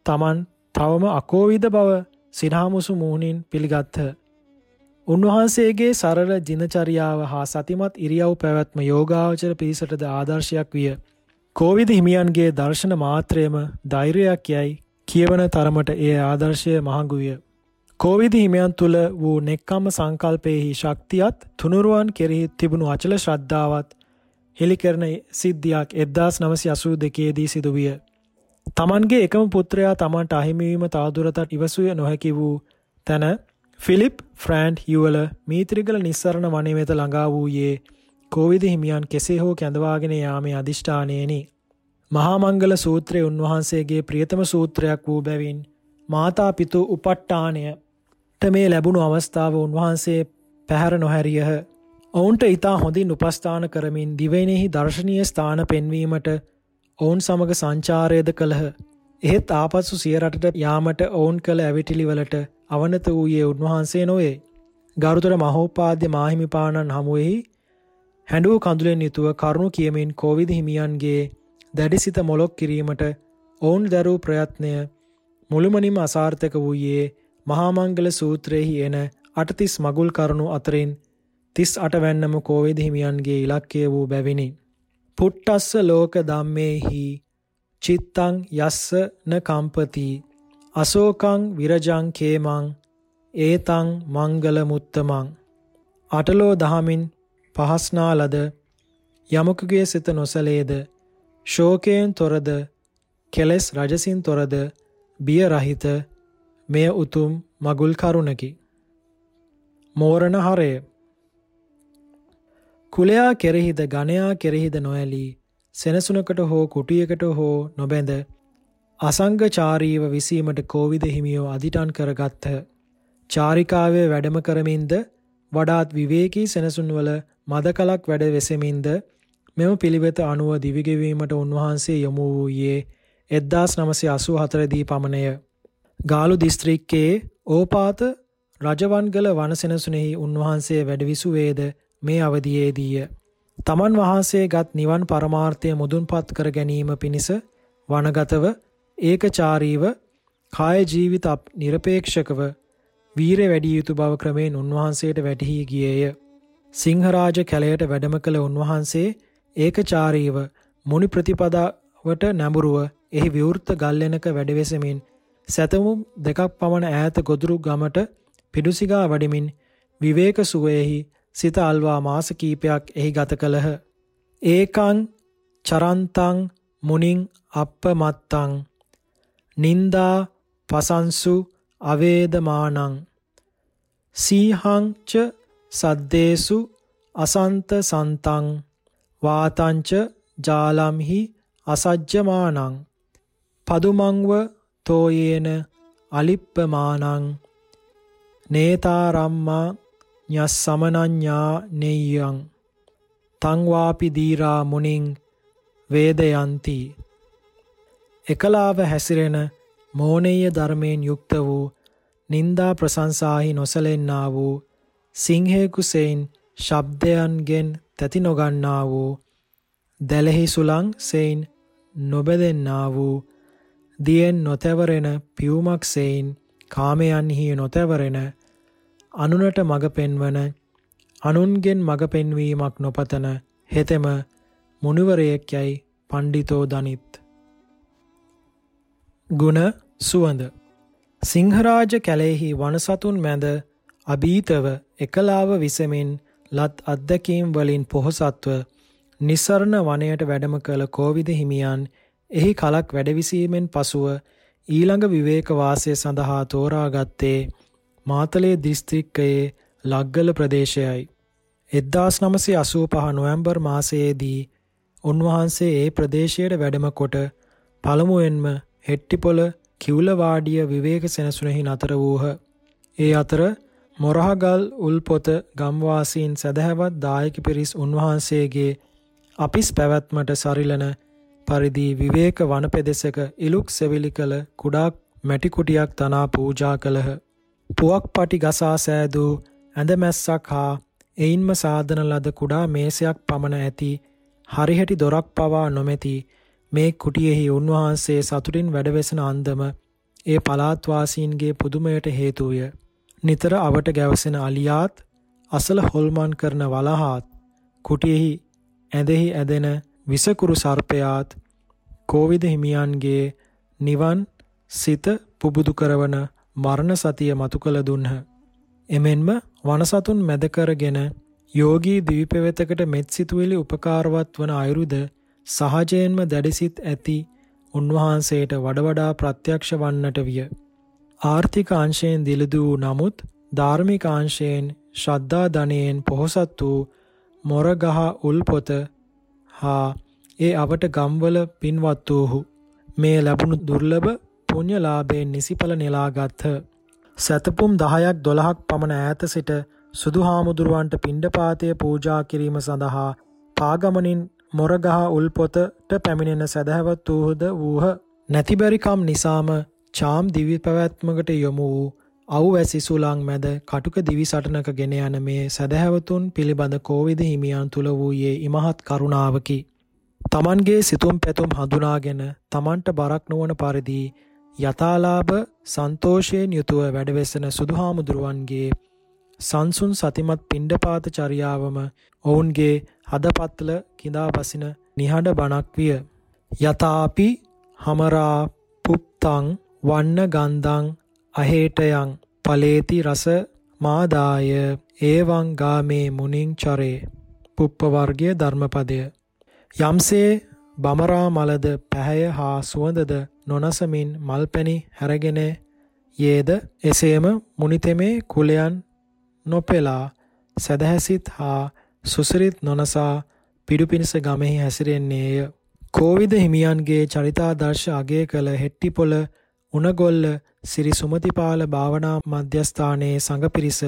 තමන් තවම අකෝවිද බව සිනහමුසු මුහුණින් පිළිගත්හ. උන්වහන්සේගේ සරල දිනචරියාව හා සතිමත් ඉරියව් පැවැත්ම යෝගාවචර පිරිසටද ආදර්ශයක් විය. කෝවිද හිමියන්ගේ දර්ශන මාත්‍රයම ධෛර්යයක් යැයි කියවන තරමට එය ආදර්ශය මහඟුවිය. කෝවිද හිමියන් තුළ වූ නෙක්කම්ම සංකල්පයෙහි ශක්තියත් තුනුරුවන් කෙරෙහි තිබුණු අචල ශ්‍රද්ධාවත් හෙළිකරන සිද්ධියක් එද්දාස් නවසි අසූ දෙකේදී සිදුවිය. තමන්ගේ එකම පුත්‍රයා තමන්ට අහිමිවීම තාදුරතත් ඉවසුය නොහැකි වූ තැන ෆිලිප් ෆ්‍රෑන්ඩ් යුවල මීත්‍රිගල නිස්සරණ වනේ වෙත ළඟා වූයේ කෝවිද හිමියන් කෙසේ හෝ කැඳවාගෙන යාමේ අධිෂ්ඨානයනි. මහාමංගල සූත්‍රය උන්වහන්සේගේ ප්‍රියතම සූත්‍රයක් වූ බැවින් මාතා පිතු උපට්ටානයට මේ ලැබුණු අවස්ථාව උන්වහන්සේ පැහැර නොහැරියහ. ඔවුන්ට ඉතා හොඳින් උපස්ථාන කරමින් දිවයිනෙහි දර්ශනීය ස්ථාන පෙන්වීමට ඔවුන් සමග සංචාරයද කළහ. එහෙත් ආපත්සු සියරටට යාමට ඔවුන් කළ ඇවිටිලිවලට අවනත වූයේ උන්වහන්සේ නොවේ. ගරුතර මහෝපාද්‍ය මාහිමිපාණන් හමුවෙහි හැඩුව කඳුලෙන් යුතුව කරුණු කියමින් කෝවිද හිමියන්ගේ දැඩිසිත මොලොක් කිරීමට ඔවුන් දැරූ ප්‍රයත්නය මුළුමනින්ම අසාර්ථක වූයේ මහාමංගල සූත්‍රයෙහි එන අටතිස් මගුල් කරුණු අතරින් තිස් අටවැන්නම කෝවිද හිමියන්ගේ ඉලක්කය වූ බැවිනි. පුට්ටස්ස ලෝක දම්මේහි චිත්තං යස්ස න කම්පති අසෝකං විරජං කේමං ඒතං මංගල මුත්තමං අටලෝ දහමින් පහස්නා ලද යමකුගේ සිත නොසලේද ශෝකයෙන් තොරද කෙලෙස් රජසින් තොරද බිය රහිත මෙය උතුම් මගුල් කරුණකි. මෝරණ හරය කුලයා කෙරෙහිද ගණයා කෙරෙහිද නොඇලී සෙනසුනකට හෝ කුටියකට හෝ නොබැඳ අසංගචාරීව විසීමට කෝවිද හිමියෝ අධිටන් කරගත්හ. චාරිකාවේ වැඩම කරමින්ද වඩාත් විවේකී සෙනසුන්වල මදකලක් වැඩ වෙසෙමින්ද මෙම පිළිවෙත අනුව දිවිගෙවීමට උන්වහන්සේ යොමු වූයේ එද්දාස් නමසය අසූ හතරදී පමණය. ගාලු දිස්ත්‍රික්කයේ ඕපාත රජවන්ගල වනසෙනසුනෙහි උන්වහන්සේ වැඩවිසුවේද මේ අවදියේදීය. තමන් වහන්සේගත් නිවන් පරමාර්ථය මුදුන්පත් කර ගැනීම පිණිස වනගතව ඒකචාරීව කාය ජීවිත නිරපේක්ෂකව වීර වැඩිය යුතු බව ක්‍රමයෙන් උන්වහන්සේට වැටහි ගියේය. සිංහරාජ කැලයට වැඩම කළ උන්වහන්සේ ඒකචාරීව මුනි ප්‍රතිපදාවට නැඹුරුව එහි විවෘත ගල්ලෙනක වැඩවෙසමින් සැතමුම් දෙකක් පමණ ඈත ගොදුරු ගමට පිඩුසිගා වඩිමින් විවේක සුවයෙහි සිත අල්වා මාස කීපයක් එහි ගත කළහ. ඒකං චරන්තං මුනිං අප්පමත්තං නින්දා පසන්සු අවේදමානං සීහං ච සද්දේසු අසන්ත සන්තං වාතංච ජාලම්හි අසජ්ජමානං පදුමංව තෝයේන අලිප්පමානං නේතාරම්මා ඤස්සමනඤ්ඤා නෙය්‍යං තංවාපි දීරා මුනිං වේදයන්ති එකලාව හැසිරෙන මෝනෙය ධර්මයෙන් යුක්ත වූ නින්දා ප්‍රශංසාහි නොසලෙන්නා වූ සිංහෙකුසෙයින් ශබ්දයන්ගෙන් තැති නොගන්නා වූ දැලෙහි සුළං සෙයින් නොබෙදෙන්නා වූ දියෙන් නොතැවරෙන පියුමක් සෙයින් කාමයන්හි නොතැවරෙන අනුනට මඟ පෙන්වන අනුන්ගෙන් මඟ පෙන්වීමක් නොපතන හෙතෙම මුනිවරයෙක් යැයි පණ්ඩිතෝ දනිත්. ගුණ සුවඳ සිංහරාජ කැලෙහි වනසතුන් මැද අභීතව එකලාව විසමින් ලත් අත්දැකීම් වලින් පොහොසත්ව නිස්සරණ වනයට වැඩම කළ කෝවිද හිමියන් එහි කලක් වැඩවිසීමෙන් පසුව ඊළඟ විවේක වාසය සඳහා තෝරාගත්තේ මාතලේ දිස්ත්‍රික්කයේ ලග්ගල ප්‍රදේශයයි. 1985 නොවැම්බර් මාසයේදී උන්වහන්සේ ඒ ප්‍රදේශයට වැඩම කොට පළමුවෙන්ම හෙට්ටිපොළ කිවුලවාඩිය විවේක සෙනසුනෙහි නතර වූහ. ඒ අතර මොරහගල් උල්පොත ගම්වාසීන් සැදැහැවත් දායක පිරිස් උන්වහන්සේගේ අපිස් පැවැත්මට සරිලන පරිදි විවේක වනපෙදෙසක ඉලුක් සෙවිලි කළ කුඩා මැටිකුටියක් තනා පූජා කළහ. පුවක් පටි ගසා සෑදූ ඇඳමැස්සක් හා එයින්ම සාධන ලද කුඩා මේසයක් පමණ ඇති හරිහැටි දොරක් පවා නොමැති මේ කුටියෙහි උන්වහන්සේ සතුටින් වැඩවෙසන අන්දම ඒ පලාත්වාසීන්ගේ පුදුමයට හේතුවය. නිතර අවට ගැවසෙන අලියාත් අසල හොල්මන් කරන වලහාත් කුටියෙහි ඇදෙහි ඇදෙන විසකුරු සර්පයාත් කෝවිද හිමියන්ගේ නිවන් සිත පුබුදු කරවන මරණ සතිය මතු කළ දුන්හ. එමෙන්ම වනසතුන් මැද කරගෙන යෝගී දිවිපෙවෙතකට මෙත් සිතුවිලි උපකාරවත් වන අයුරුද සහජයෙන්ම දැඩිසිත ඇති උන්වහන්සේට වඩ වඩා ප්‍රත්‍යක්ෂ වන්නට විය. ආර්ථික අංශයෙන් දිලිදූ නමුත් ධාර්මික අංශයෙන් ශ්‍රද්ධා ධනයෙන් පොහොසත් වූ මොරගහ උල්පොත හා ඒ අවට ගම්වල පින්වත් වූහු මේ ලැබුණු දුර්ලභ පුණ්‍යලාභයෙන් නිසිඵල නෙලාගත්හ. සැතපුම් 10ක් 12ක් පමණ ඈත සිට සුදු හාමුදුරුවන්ට පිණ්ඩපාතය පූජා කිරීම සඳහා පාගමනින් මොරගහ උල්පොතට පැමිණෙන සැදැහැවත් වූහද වූහ. නැතිබැරිකම් නිසාම චාම් දිවි පැවැත්මකට යොමු වූ අව්වැසි සුළං මැද කටුක දිවි සටනක ගෙන යන මේ සැදැහැවතුන් පිළිබඳ කෝවිද හිමියන් තුළ වූයේ ඉමහත් කරුණාවකි. තමන්ගේ සිතුම් පැතුම් හඳුනාගෙන තමන්ට බරක් නොවන පරිදි යථාලාභ සන්තෝෂයෙන් යුතුව වැඩවෙසෙන සුදුහාමුදුරුවන්ගේ සංසුන් සතිමත් පිණ්ඩපාත චරියාවම ඔවුන්ගේ හදපත්ල කිඳා බසින නිහඬ බණක් විය. යතාපි හමරා පුප්තං වන්න ගන්ධං අහේටයන් පලේති රස මාදාය ඒවං ගාමේ මුනිං චරේ පුප්ප වර්ගයේ ධර්මපදය යම්සේ බමරා මලද පැහැය හා සුවඳද නොනසමින් මල්පැණි හැරගෙන යේද එසේම මුනිතෙමේ කුලයන් නොපෙලා සදහැසිත් හා සුසරිත් නොනසා පිඩු පිණිස ගමෙහි හැසිරෙන්නේය. කෝවිද හිමියන්ගේ චරිතාදර්ශ අගය කළ හෙට්ටිපොළ උණගොල්ල සිරි සුමතිපාල භාවනා මධ්‍යස්ථානයේ සංඝ පිරිස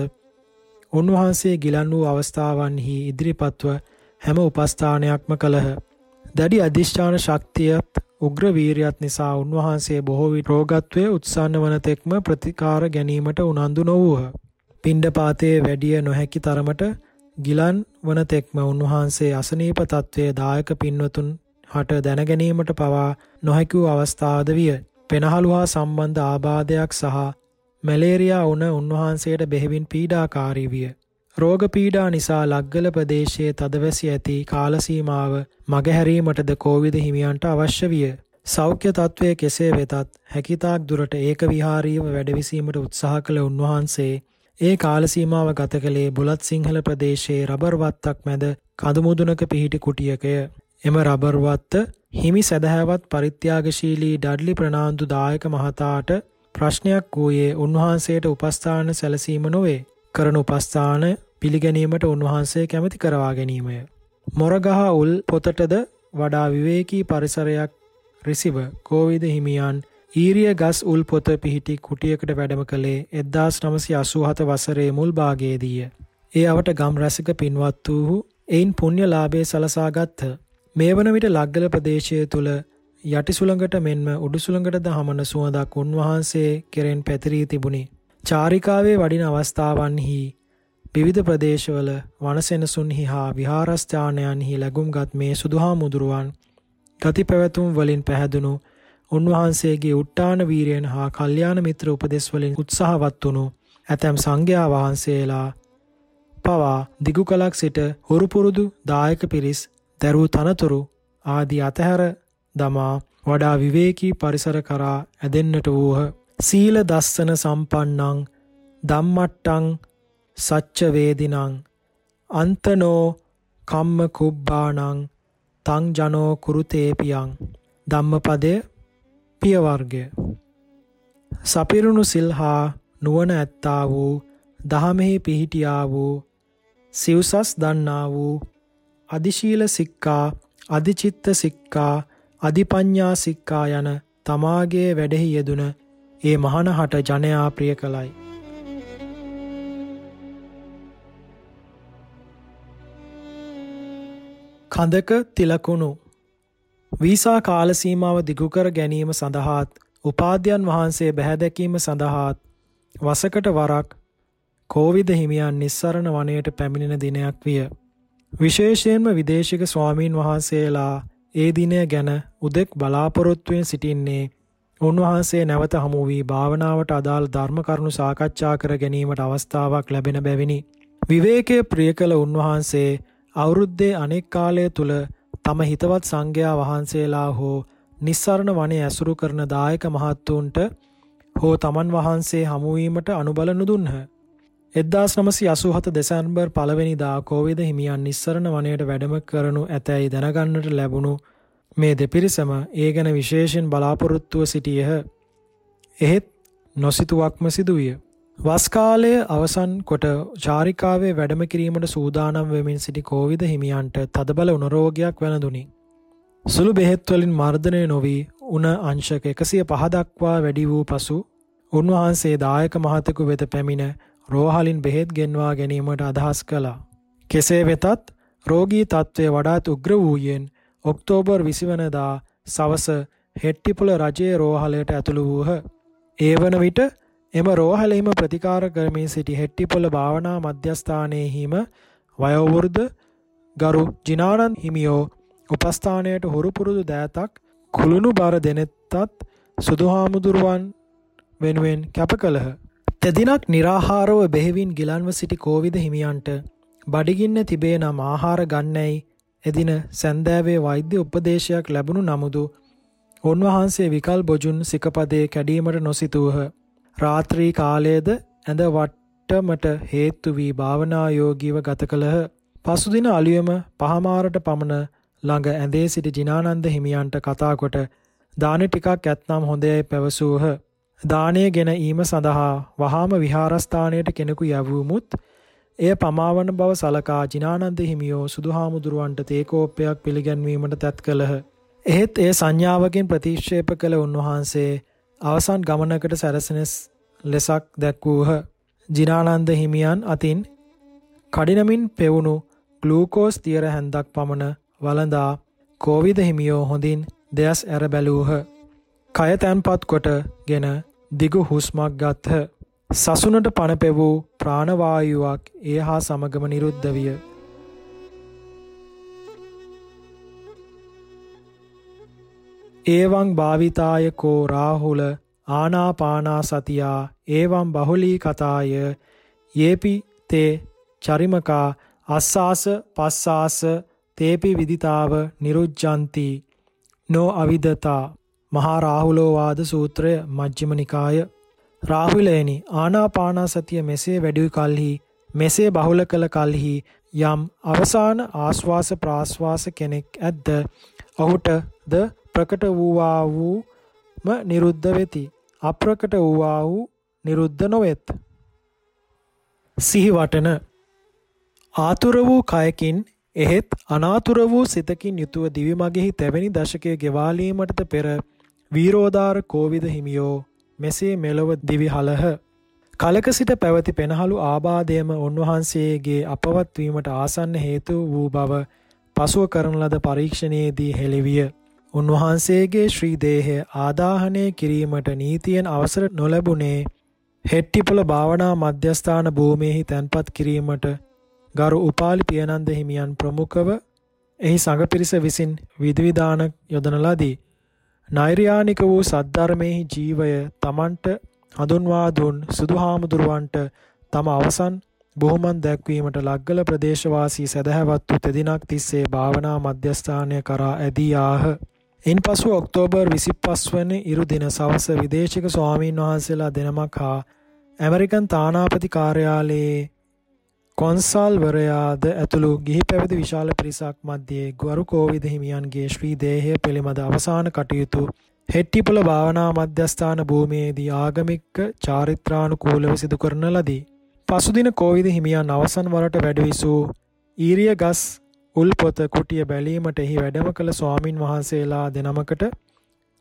උන්වහන්සේ ගිලන් වූ අවස්ථාවන්හි ඉදිරිපත්ව හැම උපස්ථානයක්ම කළහ. දැඩි අධිෂ්ඨාන ශක්තියත් උග්‍ර වීරියත් නිසා උන්වහන්සේ බොහෝ විට රෝගත්වයේ උත්සන්න වන තෙක්ම ප්‍රතිකාර ගැනීමට උනන්දු නොවූහ. පිණ්ඩපාතයේ වැඩිය නොහැකි තරමට ගිලන් වන තෙක්ම උන්වහන්සේ අසනීප තත්වයේ දායක පින්වතුන් හට දැනගැනීමට පවා නොහැකි වූ අවස්ථාද විය. පෙනහළු හා සම්බන්ධ ආබාධයක් සහ මැලේරියා වුණ උන්වහන්සේට බෙහෙවින් පීඩාකාරී විය. රෝග පීඩා නිසා ලග්ගල ප්‍රදේශයේ තදවැසි ඇති කාලසීමාව මගහැරීමටද කෝවිද හිමියන්ට අවශ්‍ය විය. සෞඛ්‍ය තත්ත්වය කෙසේ වෙතත් හැකිතාක් දුරට ඒක විහාරීව වැඩවිසීමට උත්සාහ කළ උන්වහන්සේ ඒ කාලසීමාව ගත කළේ බුලත් සිංහල ප්‍රදේශයේ රබර් වත්තක් මැද කඳුමුදුනක පිහිටි කුටියකය. එම රබර් වත්ත හිමි සැදැහැවත් පරිත්‍යාගශීලී ඩඩ්ලි ප්‍රනාන්දු දායක මහතාට ප්‍රශ්නයක් වූයේ උන්වහන්සේට උපස්ථාන සැලසීම නොවේ. කරන උපස්ථාන පිළිගැනීමට උන්වහන්සේ කැමති කරවා ගැනීමය. මොරගහ උල් පොතටද වඩා විවේකී පරිසරයක් රිසිව කෝවිද හිමියන් ඊරිය ගස් උල් පොත පිහිටි කුටියකට වැඩම කළේ එද්දාස් නමසි අසූහත වසරේ මුල් භාගයේදීය. ඒ අවට ගම් රැසක පින්වත් වූහු එයින් පුුණ්්‍ය ලාබේ සලසාගත්හ. මේ වන විට ලග්ගල ප්‍රදේශය තුළ යටි සුළඟට මෙන්ම උඩු සුළඟටද හමන සුවඳක් උන්වහන්සේ කෙරෙන් පැතිරී තිබුණි. චාරිකාවේ වඩින අවස්ථාවන්හි විවිධ ප්‍රදේශවල වනසෙනසුන්හි හා විහාරස්ථානයන්හි ලැබුම්ගත් මේ සුදුහා මුදුරුවන් ගති පැවැතුම් වලින් පැහැදුණු උන්වහන්සේගේ උට්ටාන වීරයෙන් හා කල්යාණ මිත්‍ර උපදෙස් වලින් උත්සාහවත් වුණු ඇතැම් සංඝයා වහන්සේලා පවා දිගු කලක් සිට හුරුපුරුදු දායක පිරිස් දැරූ තනතුරු ආදී අතහැර දමා වඩා විවේකී පරිසර කරා ඇදෙන්නට වූහ. සීල දස්සන සම්පන්නං ධම්මට්ටං සච්ච වේදිනං අන්තනෝ කම්ම කුබ්බානං තං ජනෝ කුරුතේපියං ධම්මපදය පිය වර්ගය සපිරුණු සිල්හා නුවණ ඇත්තා වූ දහමෙහි පිහිටියා වූ සිව්සස් දන්නා වූ අදිශීල සික්කා අදිචිත්ත සික්කා අධිපඤ්ඤා සික්කා යන තමාගේ වැඩෙහි යෙදුන ඒ මහනහට ජනයා ප්‍රිය කළයි. කඳක තිලකුණු වීසා කාලසීමාව දිගුකර ගැනීම සඳහාත් උපාධ්‍යයන් වහන්සේ බැහැදැකීම සඳහාත් වසකට වරක් කෝවිද හිමියන් නිස්සරණ වනයට පැමිණෙන දිනයක් විය. විශේෂයෙන්ම විදේශික ස්වාමීන් වහන්සේලා ඒ දිනය ගැන උදෙක් බලාපොරොත්තුවෙන් සිටින්නේ උන්වහන්සේ නැවත හමු වී භාවනාවට අදාළ ධර්ම කරුණු සාකච්ඡා කර ගැනීමට අවස්ථාවක් ලැබෙන බැවිනි. විවේකයේ ප්‍රිය කළ උන්වහන්සේ අවුරුද්දේ අනෙක් කාලය තුල තම හිතවත් සංඝයා වහන්සේලා හෝ නිස්සරණ වනයේ ඇසුරු කරන දායක මහත්තුන්ට හෝ තමන් වහන්සේ හමුවීමට අනුබල නුදුන්හ. එද්දාස් නමසි අසුහත දෙසැම්බර් පළවෙනිදා කෝවිද හිමියන් නිස්සරණ වනයට වැඩම කරනු ඇතැයි දැනගන්නට ලැබුණු මේ දෙපිරිසම ඒ ගැන විශේෂෙන් බලාපොරොත්තුව සිටියහ. එහෙත් නොසිතුවක්ම සිදුවිය. වස්කාලය අවසන් කොට චාරිකාවේ වැඩම කිරීමට සූදානම් වෙමින් සිටි කෝවිද හිමියන්ට තදබල උනරෝගයක් වැළඳුනි. සුළු බෙහෙත්වලින් මර්ධනය නොවී උන අංශක එකසිය පහදක්වා වැඩි වූ පසු උන්වහන්සේ දායක මහතකු වෙත පැමිණ රෝහලින් බෙහෙත් ගෙන්වා ගැනීමට අදහස් කළා. කෙසේ වෙතත් රෝගී තත්ත්වය වඩාත් උග්‍ර වූයෙන් ඔක්තෝබර් 20 වනදා සවස හෙට්ටිපොළ රජයේ රෝහලයට ඇතුළු වූහ. ඒ වන විට එම රෝහලෙහිම ප්‍රතිකාර කරමින් සිටි හෙට්ටිපොළ භාවනා මධ්‍යස්ථානයෙහිම වයෝවෘද්ධ ගරු ජිනානන්ද හිමියෝ උපස්ථානයට හුරුපුරුදු දෑතක් කුළුණු බර දෙනෙත්තත් සුදුහාමුදුරුවන් වෙනුවෙන් කැප කළහ. තෙදිනක් निराහාරව බෙහෙවින් ගිලන්ව සිටි කෝවිද හිමියන්ට බඩගින්න තිබේ නම් ආහාර ගන්නැයි එදින සැන්දෑවේ වෛද්‍ය උපදේශයක් ලැබුණු නමුදු උන්වහන්සේ විකල් බොජුන් සිකපදේ කැඩීමට නොසිතුවහ. රාත්‍රී කාලයේද ඇඳ වට්ටමට හේතු වී භාවනායෝගීව ගත කළහ. පසුදින අලුයම පහමාරට පමණ ළඟ ඇඳේ සිටි ජිනානන්ද හිමියන්ට කතා කොට දාන ටිකක් ඇත්නම් හොඳයයි පැවසූහ. දානය ගෙන ඊම සඳහා වහාම විහාරස්ථානයට කෙනෙකු යැවූමුත් එය පමාවන බව සලකා ජිනානන්ද හිමියෝ සුදුහාමුදුරුවන්ට තේකෝප්පයක් පිළිගැන්වීමට තැත් කළහ. එහෙත් එය සංඥාවකින් ප්‍රතික්ෂේප කළ උන්වහන්සේ අවසන් ගමනකට සැරසෙන ලෙසක් දැක්වූහ. ජිනානන්ද හිමියන් අතින් කඩිනමින් පෙවුණු ගලූකෝස් තියර හැන්දක් පමණ වළඳා කෝවිද හිමියෝ හොඳින් දෙයස් ඇර බැලූහ. කය තැන්පත් කොට ගෙන දිගු හුස්මක් ගත්හ. සසුනට පණ පෙවූ ප්‍රාණවායුවක් ඒ හා සමගම නිරුද්ධ විය. ඒවං භාවිතාය කෝ රාහුල ආනාපානා සතියා ඒවම් බහුලී කතාය යේපි තේ චරිමකා අස්සාස පස්සාස තේපි විදිතාව නිරුජ්ජಂತಿ නෝ අවිදතා මහා රාහුලෝවාද සූත්‍රය මජ්ක්‍ධිම නිකාය. රාහුලේනි ආනාපානසතිය මෙසේ වැඩි කලෙහි මෙසේ බහුල කළ කලෙහි යම් අවසාන ආස්වාස ප්‍රාස්වාස කෙනෙක් ඇද්ද ඔහුට ද ප්‍රකට වූවා වූම නිරුද්ධ වෙති අප්‍රකට වූවා වූ නිරුද්ධ නොවෙත් සිහිවටන ආතුර වූ කයකින් එහෙත් අනාතුර වූ සිතකින් යුතුව දිවි මගෙහි තැවෙනි දශකයේ ගෙවාලීමටද පෙර වීරෝදාර කෝවිද හිමියෝ මෙසේ මෙලොව දිවි හලහ. කලක සිට පැවති පෙනහළු ආබාධයම උන්වහන්සේගේ අපවත් වීමට ආසන්න හේතු වූ බව පසුව කරන ලද පරීක්ෂණයේදී හෙළිවිය. උන්වහන්සේගේ ශ්‍රී දේහය ආදාහනය කිරීමට නීතියෙන් අවසර නොලැබුණේ හෙට්ටිපොළ භාවනා මධ්‍යස්ථාන භූමියෙහි තැන්පත් කිරීමට ගරු උපාලි පියනන්ද හිමියන් ප්‍රමුඛව එහි සංඝ පිරිස විසින් විධිවිධාන යොදන ලදී. නෛර්යානික වූ සද්ධර්මයෙහි ජීවය තමන්ට හඳුන්වා දුන් සුදු හාමුදුරුවන්ට තම අවසන් බොහොමන් දැක්වීමට ලග්ගල ප්‍රදේශවාසී සදහැවත් වූ තෙදිනක් තිස්සේ භාවනා මධ්‍යස්ථානය කරා ඇදී ආහ. ඉන්පසු ඔක්තෝබර් 25 වන ඉරු දින සවස විදේශික ස්වාමීන් වහන්සේලා දෙනමක් හා ඇමරිකන් තානාපති කාර්යාලයේ කොන්සල්වරයාද ඇතුළු ගිහි පැවිදි විශාල පිරිසක් මධ්‍යයේ ගුරු කෝවිද හිමියන්ගේ ශ්‍රී දේහය පිළිබඳ අවසාන කටයුතු හෙට්ටිපොළ භාවනා මධ්‍යස්ථාන භූමියේදී ආගමික චාරිත්‍රානුකූලව සිදු කරන ලදී. පසුදින කෝවිද හිමියන් අවසන් වරට වැඩ විසූ ඊරිය ගස් උල්පොත කුටිය බැලීමට එහි වැඩම කළ ස්වාමින් වහන්සේලා දෙනමකට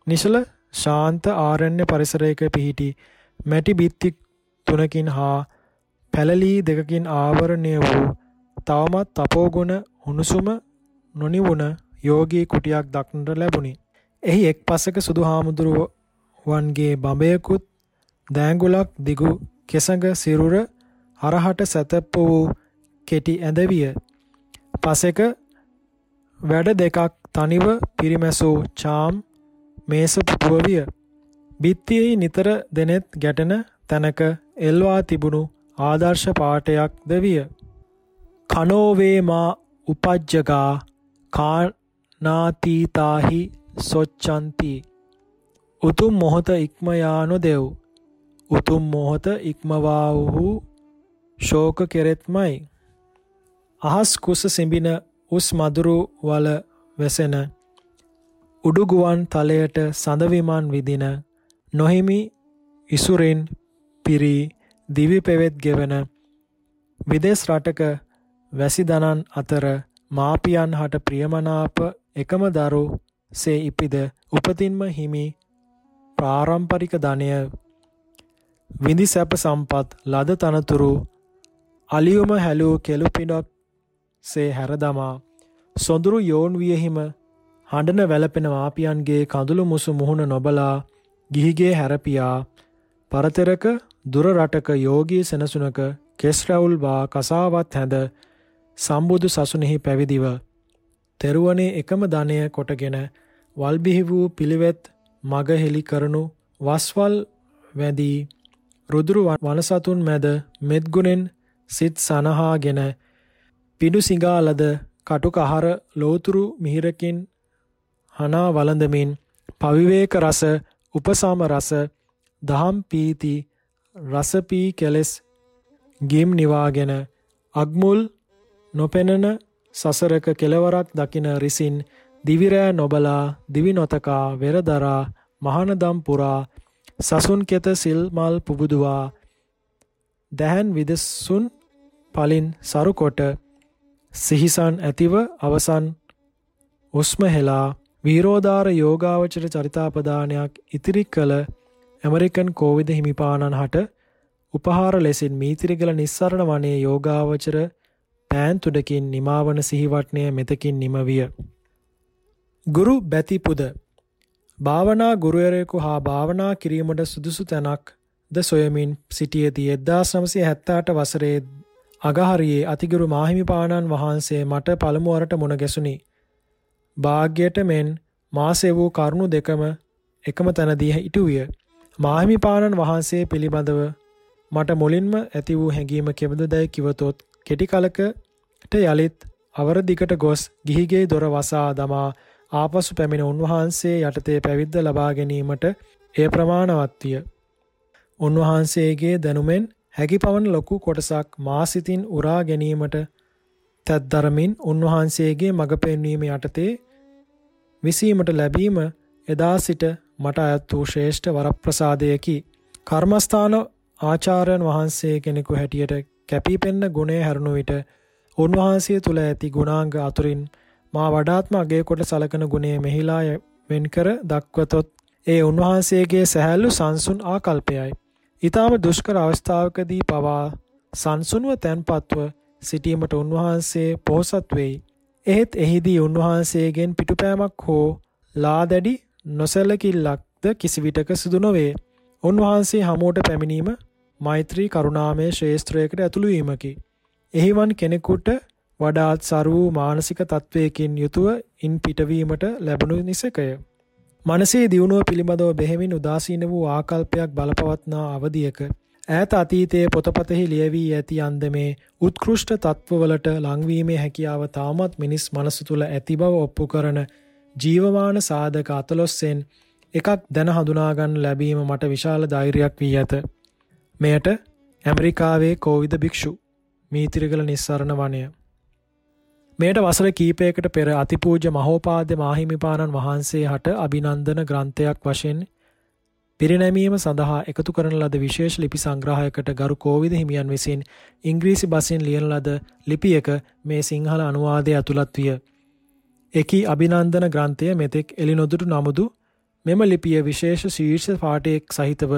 නිශල ශාන්ත ආරණ්‍ය පරිසරයක පිහිටි මැටි බිත්ති තුනකින් හා පැලලී දෙකකින් ආවරණය වූ තවමත් තපෝගුණ උණුසුම නොනිවුණ යෝගී කුටියක් දක්නට ලැබුණි. එහි එක් පසක සුදු හාමුදුරුවන්ගේ බඹයකුත් දෑංගුලක් දිගු කෙසඟ සිරුර හරහට සැතප්ප වූ කෙටි ඇඳවිය පසෙක වැඩ දෙකක් තනිව පිරිමැසූ චාම් මේස පුටුව විය. බිත්තියෙහි නිතර දෙනෙත් ගැටෙන තැනක එල්වා තිබුණු ආදර්ශ පාඨයක් ද විය. කනෝවේ මා උපජ්ජගා කානාතීතාහි සොච්චන්ති උතුම් මොහොත ඉක්ම යානු දෙව් උතුම් මොහොත ඉක්මවා වූ ශෝක කෙරෙත්මයි අහස් කුස සිඹින උස් මදුරු වල වැසෙන උඩුගුවන් තලයට සඳවිමන් විදින නොහිමි ඉසුරෙන් පිරි දිවි පෙවෙත් ගෙවන විදේශ රටක වැසිදනන් අතර මාපියන් හට ප්‍රියමනාප එකම දරු සේ ඉපිද උපතින්ම හිමි ප්‍රාරම්පරික ධනය විඳි සැප සම්පත් ලද තනතුරු අලියුම හැලූ කෙළු පිඩක් සේ හැරදමා. සොඳුරු යෝන් වියහිම හඬන වැළපෙන මාපියන්ගේ කඳුළු මුසු මුහුණ නොබලා ගිහිගේ හැරපියා. පරතරක දුර රටක යෝගී සෙනසුනක කෙස් රැවුල් බා කසාවත් හැඳ සම්බුදු සසුනෙහි පැවිදිව තෙරුවනේ එකම ධනය කොටගෙන වල්බිහි වූ පිළිවෙත් මග හෙළි කරනු වස්වල් වැදී රුදුරු වනසතුන් මැද මෙත්ගුණෙන් සිත් සනහාගෙන පිඩු සිඟාලද කටුක අහර ලෝතුරු මිහිරකින් හනා වළඳමින් පවිවේක රස උපසම රස දහම් පීති රසපී කෙලෙස් ගිම් නිවාගෙන අග්මුල් නොපෙනෙන සසරක කෙලවරක් දකින රිසින් දිවිරෑ නොබලා දිවි නොතකා වෙරදරා මහනදම් පුරා සසුන් කෙත සිල් මල් පුබුදුවා දැහැන් විදසුන් පලින් සරුකොට සිහිසන් ඇතිව අවසන් උස්ම හෙලා වීරෝදාර යෝගාවචර චරිතාපදානයක් ඉතිරි කළ ඇමරිකන් කෝවිද හිමිපාණන් හට උපහාර ලෙසින් මීතිරිගල නිස්සරණ වනයේ යෝගාවචර පෑන් තුඩකින් නිමාවන සිහිවටනය මෙතකින් නිමවිය. ගුරු බැතිපුද භාවනා ගුරුවරයෙකු හා භාවනා කිරීමට සුදුසු තැනක් ද සොයමින් සිටියදී එද්දාස් නමසය හැත්තාට වසරේ අගහරියේ අතිගුරු මාහිමිපාණන් වහන්සේ මට පළමුවරට මුණ ගැසුණි. භාග්‍යයට මෙන් මාසේ වූ කරුණු දෙකම එකම තැනදී ඉටුවිය. මාහිමිපාණන් වහන්සේ පිළිබඳව මට මුලින්ම ඇති වූ හැඟීම කෙබඳ දැයි කිවතොත් කෙටි කලකට යළිත් අවරදිකට ගොස් ගිහිගේ දොර වසා දමා ආපසු පැමිණ උන්වහන්සේ යටතේ පැවිද්ද ලබා ගැනීමට එය ප්‍රමාණවත් විය. උන්වහන්සේගේ දැනුමෙන් හැකි පවන ලොකු කොටසක් මා සිතින් උරා ගැනීමට තැත්දරමින් උන්වහන්සේගේ මඟ පෙන්වීම යටතේ විසීමට ලැබීම එදා සිට මට අයත් වූ ශ්‍රේෂ්ඨ වරප්‍රසාදයකි. කර්මස්ථාන ආචාර්යන් වහන්සේ කෙනෙකු හැටියට කැපී පෙන්න ගුණය හැරුණු විට උන්වහන්සේ තුළ ඇති ගුණාංග අතුරින් මා වඩාත්ම අගේ කොට සලකන ගුණය මෙහිලා වෙන්කර දක්වතොත් ඒ උන්වහන්සේගේ සැහැල්ලු සංසුන් ආකල්පයයි. ඊටාම දුෂ්කර අවස්ථාවකදී පවා සංසුන්ව තැන්පත්ව සිටීමට උන්වහන්සේ පොහොසත් වෙයි. එහෙත් එහිදී උන්වහන්සේගෙන් පිටුපෑමක් හෝ ලාදැඩි නොසැලකිල්ලක්ද කිසිවිටක සිදු නොවේ. උන්වහන්සේ හමුවට පැමිණීම මෛත්‍රී කරුණාමය ශේස්ත්‍රයකට ඇතුළු වීමකි. එහිවන් කෙනෙකුට වඩාත් සරු වූ මානසික තත්වයකින් යුතුව ඉන් පිටවීමට ලැබුණු නිසකය. මනසේ දියුණුව පිළිබඳව බෙහෙවින් උදාසීන වූ ආකල්පයක් බලපවත්නා අවධියක ඈත අතීතයේ පොතපතෙහි ලියවී ඇති අන්දමේ උත්කෘෂ්ඨ තත්ත්වවලට ලංවීමේ හැකියාව තාමත් මිනිස් මනස තුළ ඇති බව ඔප්පු කරන ජීවමාන සාධක අතලොස්සෙන් එකක් දැන හඳුනාගන්න ලැබීම මට විශාල ධෛර්යයක් වී ඇත. මෙයට ඇමරිකාවේ කෝවිද භික්ෂු මීතිරිගල නිස්සරණ වනය. මෙයට වසර කීපයකට පෙර අතිපූජ මහෝපාද්‍ය මාහිමිපාණන් වහන්සේ හට අභිනන්දන ග්‍රන්ථයක් වශයෙන් පිරිනැමීම සඳහා එකතු කරන ලද විශේෂ ලිපි සංග්‍රහයකට ගරු කෝවිද හිමියන් විසින් ඉංග්‍රීසි බසින් ලියන ලද ලිපියක මේ සිංහල අනුවාදය ඇතුළත් විය. එකී අභිනන්දන ග්‍රන්ථය මෙතෙක් එළිනොදුටු නමුදු මෙම ලිපිය විශේෂ ශීර්ෂ පාටයෙක් සහිතව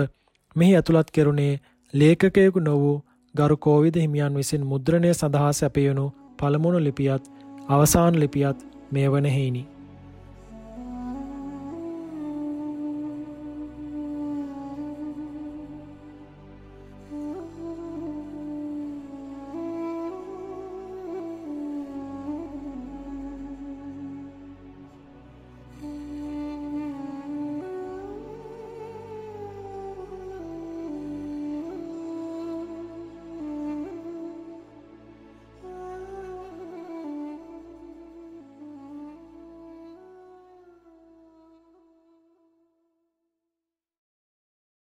මෙහි ඇතුළත් කෙරුණේ ලේඛකයෙකු නො වූ ගරු කෝවිද හිමියන් විසින් මුද්‍රණය සඳහා සැපයුණු පළමුණු ලිපියත් අවසාන ලිපියත් මේ වන හේනි.